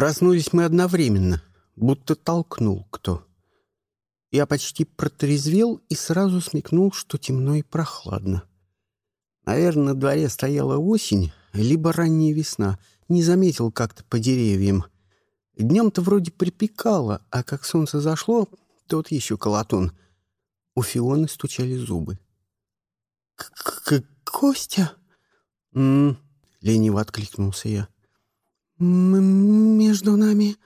Проснулись мы одновременно, будто толкнул кто. Я почти протрезвел и сразу смекнул, что темно и прохладно. Наверное, на дворе стояла осень, либо ранняя весна. Не заметил как-то по деревьям. Днем-то вроде припекало, а как солнце зашло, тот еще колотун. У Фионы стучали зубы. «К «Костя?» «М-м-м», лениво откликнулся я. «Между нами...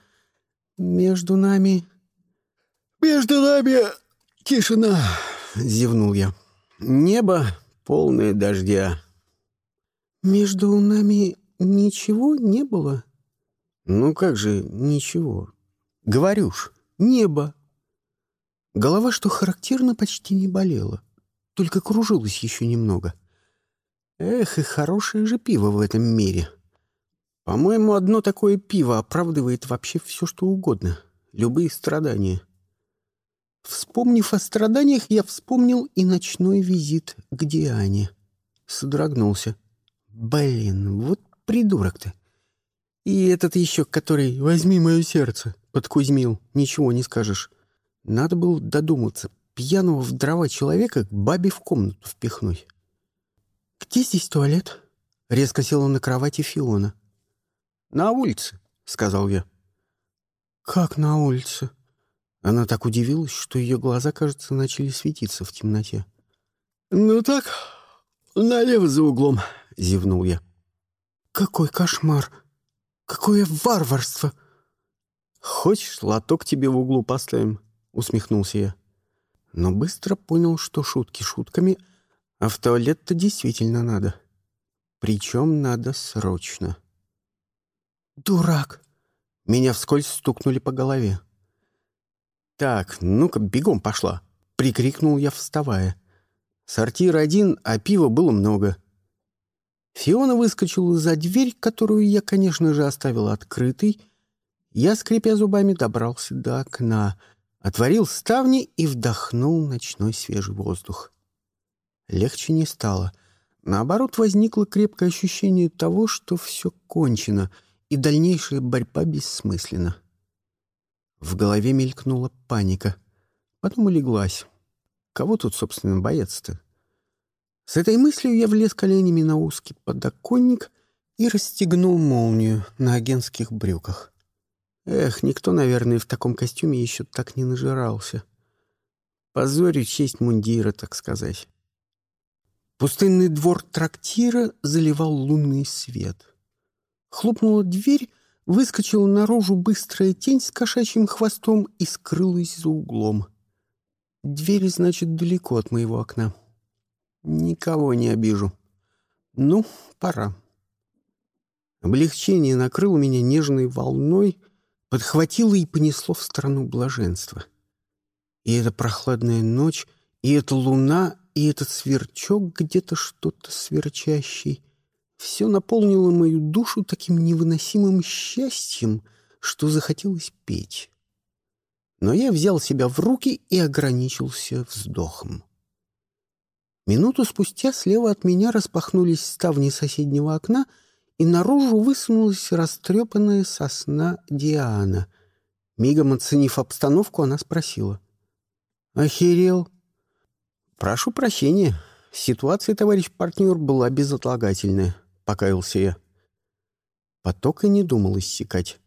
между нами...» «Между нами тишина!» — зевнул я. «Небо полное дождя». «Между нами ничего не было?» «Ну как же ничего? Говорю ж, небо». Голова, что характерно, почти не болела, только кружилась еще немного. Эх, и хорошее же пиво в этом мире. По-моему, одно такое пиво оправдывает вообще все, что угодно, любые страдания. Вспомнив о страданиях, я вспомнил и ночной визит к Диане. Содрогнулся. Блин, вот придурок-то. И этот еще, который «возьми мое сердце», подкузмил, ничего не скажешь. Надо было додуматься, пьяного в дрова человека к бабе в комнату впихнуть. «Где здесь туалет?» — резко села на кровати Фиона. «На улице», — сказал я. «Как на улице?» Она так удивилась, что ее глаза, кажется, начали светиться в темноте. «Ну так, налево за углом», — зевнул я. «Какой кошмар! Какое варварство!» «Хочешь, лоток тебе в углу поставим?» — усмехнулся я. Но быстро понял, что шутки шутками, а в туалет-то действительно надо. Причем надо срочно. «Дурак!» Меня вскользь стукнули по голове. «Так, ну-ка, бегом пошла!» — прикрикнул я, вставая. Сортир один, а пива было много. Фиона выскочила за дверь, которую я, конечно же, оставил открытой. Я, скрипя зубами, добрался до окна, отворил ставни и вдохнул ночной свежий воздух. Легче не стало. Наоборот, возникло крепкое ощущение того, что все кончено, и дальнейшая борьба бессмысленна. В голове мелькнула паника. Потом улеглась. Кого тут, собственно, бояться-то? С этой мыслью я влез коленями на узкий подоконник и расстегнул молнию на агентских брюках. Эх, никто, наверное, в таком костюме еще так не нажирался. Позорю честь мундира, так сказать. Пустынный двор трактира заливал лунный свет. Хлопнула дверь, выскочила наружу быстрая тень с кошачьим хвостом и скрылась за углом. Дверь, значит, далеко от моего окна. Никого не обижу. Ну, пора. Облегчение накрыло меня нежной волной, подхватило и понесло в страну блаженства. И эта прохладная ночь, и эта луна, и этот сверчок где-то что-то сверчащий — все наполнило мою душу таким невыносимым счастьем, что захотелось петь. Но я взял себя в руки и ограничился вздохом. Минуту спустя слева от меня распахнулись ставни соседнего окна, и наружу высунулась растрепанная сосна Диана. Мигом оценив обстановку, она спросила. «Охерел?» «Прошу прощения. Ситуация, товарищ партнер, была безотлагательная. — покаялся я. Поток и не думал иссякать.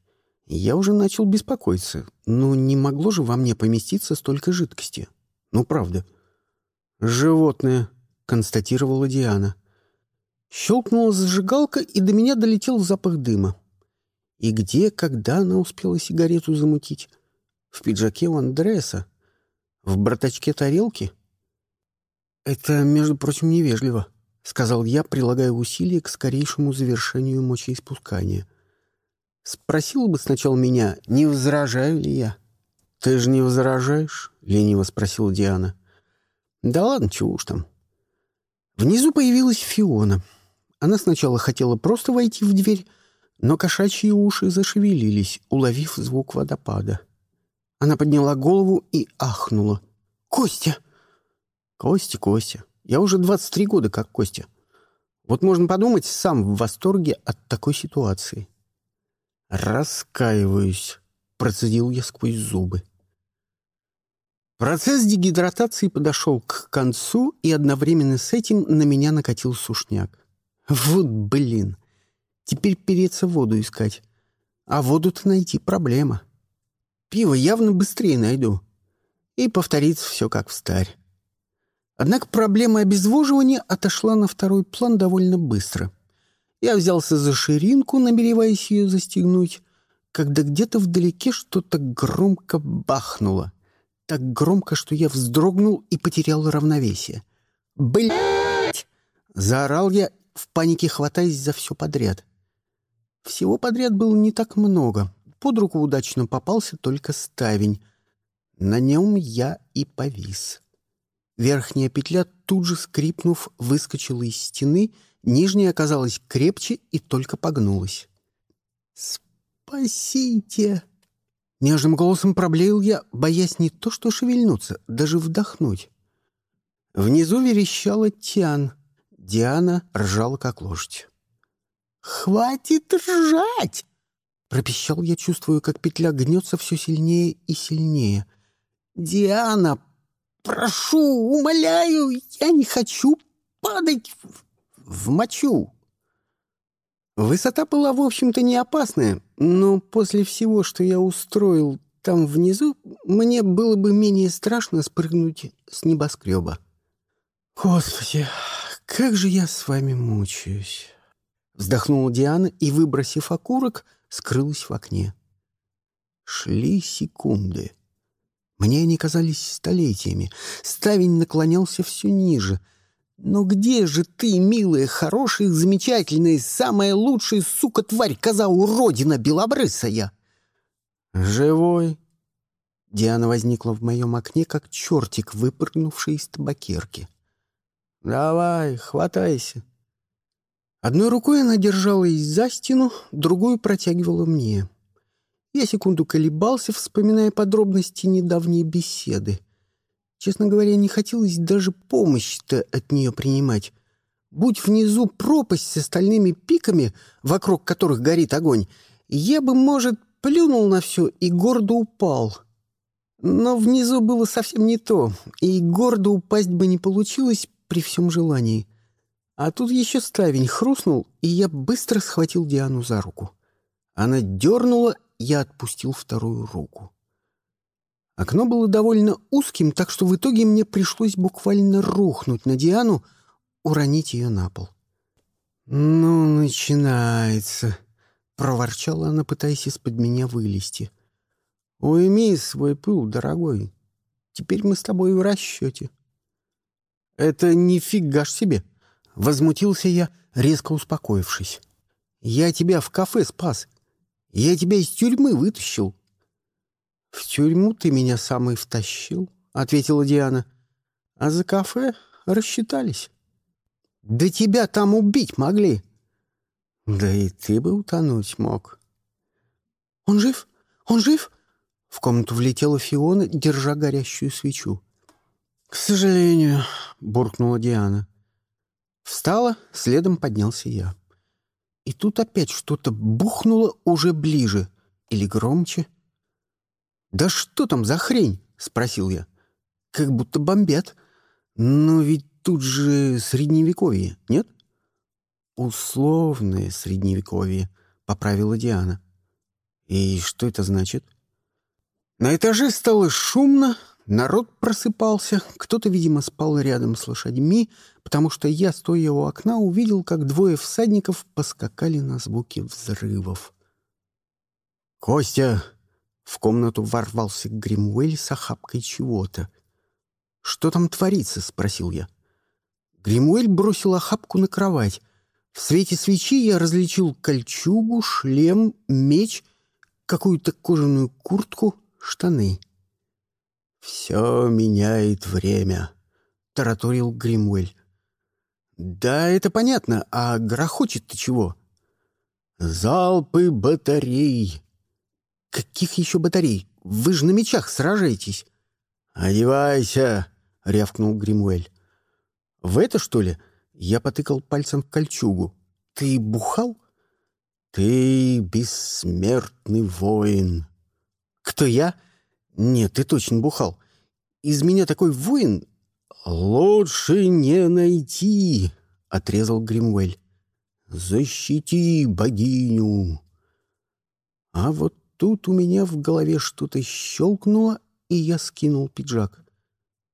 Я уже начал беспокоиться. но не могло же во мне поместиться столько жидкости. Ну, правда. «Животное», — констатировала Диана. Щелкнула зажигалка, и до меня долетел запах дыма. И где, когда она успела сигарету замутить? В пиджаке у Андреса? В браточке тарелки? Это, между прочим, невежливо. — сказал я, прилагая усилия к скорейшему завершению мочеиспускания. «Спросил бы сначала меня, не возражаю ли я?» «Ты же не возражаешь?» — лениво спросила Диана. «Да ладно, чего уж там». Внизу появилась Фиона. Она сначала хотела просто войти в дверь, но кошачьи уши зашевелились, уловив звук водопада. Она подняла голову и ахнула. «Костя!» «Костя, Костя, я уже 23 года как Костя. Вот можно подумать, сам в восторге от такой ситуации. «Раскаиваюсь», — процедил я сквозь зубы. Процесс дегидратации подошел к концу, и одновременно с этим на меня накатил сушняк. Вот блин! Теперь переться воду искать. А воду-то найти проблема. Пиво явно быстрее найду. И повторится все как в старь. Однако проблема обезвоживания отошла на второй план довольно быстро. Я взялся за ширинку, намереваясь ее застегнуть, когда где-то вдалеке что-то громко бахнуло. Так громко, что я вздрогнул и потерял равновесие. «Блядь!» — заорал я, в панике хватаясь за все подряд. Всего подряд было не так много. Под руку удачно попался только ставень. На нем я и повис. Верхняя петля, тут же скрипнув, выскочила из стены, нижняя оказалась крепче и только погнулась. «Спасите!» Нежным голосом проблеял я, боясь не то что шевельнуться, даже вдохнуть. Внизу верещала Тиан. Диана ржала, как лошадь. «Хватит ржать!» Пропищал я, чувствую, как петля гнется все сильнее и сильнее. «Диана, прошу, умоляю, я не хочу падать в, мочу!» Высота была, в общем-то, не опасная, но после всего, что я устроил там внизу, мне было бы менее страшно спрыгнуть с небоскреба. «Господи, как же я с вами мучаюсь!» Вздохнула Диана и, выбросив окурок, скрылась в окне. Шли секунды. Мне они казались столетиями. Ставень наклонялся все ниже — «Но где же ты, милая, хорошая, замечательная, самая лучшая, сука, тварь, коза уродина белобрысая?» «Живой?» Диана возникла в моем окне, как чертик, выпрыгнувший из табакерки. «Давай, хватайся». Одной рукой она держалась за стену, другую протягивала мне. Я секунду колебался, вспоминая подробности недавней беседы. Честно говоря, не хотелось даже помощь-то от нее принимать. Будь внизу пропасть с остальными пиками, вокруг которых горит огонь, я бы, может, плюнул на все и гордо упал. Но внизу было совсем не то, и гордо упасть бы не получилось при всем желании. А тут еще ставень хрустнул, и я быстро схватил Диану за руку. Она дернула, я отпустил вторую руку. Окно было довольно узким, так что в итоге мне пришлось буквально рухнуть на Диану, уронить ее на пол. «Ну, начинается», — проворчала она, пытаясь из-под меня вылезти. «Уйми свой пыл, дорогой. Теперь мы с тобой в расчете». «Это нифига ж себе!» — возмутился я, резко успокоившись. «Я тебя в кафе спас. Я тебя из тюрьмы вытащил. «В тюрьму ты меня сам и втащил», — ответила Диана. «А за кафе рассчитались». «Да тебя там убить могли». «Да и ты бы утонуть мог». «Он жив? Он жив?» В комнату влетела Фиона, держа горящую свечу. «К сожалению», — буркнула Диана. Встала, следом поднялся я. И тут опять что-то бухнуло уже ближе или громче. «Да что там за хрень?» — спросил я. «Как будто бомбят. Но ведь тут же средневековье, нет?» «Условное средневековье», — поправила Диана. «И что это значит?» На этаже стало шумно, народ просыпался, кто-то, видимо, спал рядом с лошадьми, потому что я, стоя у окна, увидел, как двое всадников поскакали на звуки взрывов. «Костя!» В комнату ворвался Гримуэль с охапкой чего-то. «Что там творится?» — спросил я. Гримуэль бросил охапку на кровать. В свете свечи я различил кольчугу, шлем, меч, какую-то кожаную куртку, штаны. «Все меняет время», — тараторил Гримуэль. «Да, это понятно. А грохочет-то чего?» «Залпы батарей», «Каких еще батарей? Вы же на мечах сражаетесь!» «Одевайся!» — рявкнул Гримуэль. «В это, что ли?» — я потыкал пальцем в кольчугу. «Ты бухал?» Ты бессмертный воин. Кто я? Нет, ты точно бухал. Из меня такой воин лучше не найти, отрезал Гримвель. Защити богиню. А вот тут у меня в голове что-то щелкнуло, и я скинул пиджак.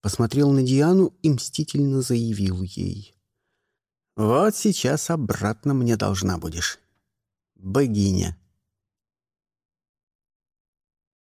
Посмотрел на Диану и мстительно заявил ей. «Вот сейчас обратно мне должна будешь, богиня».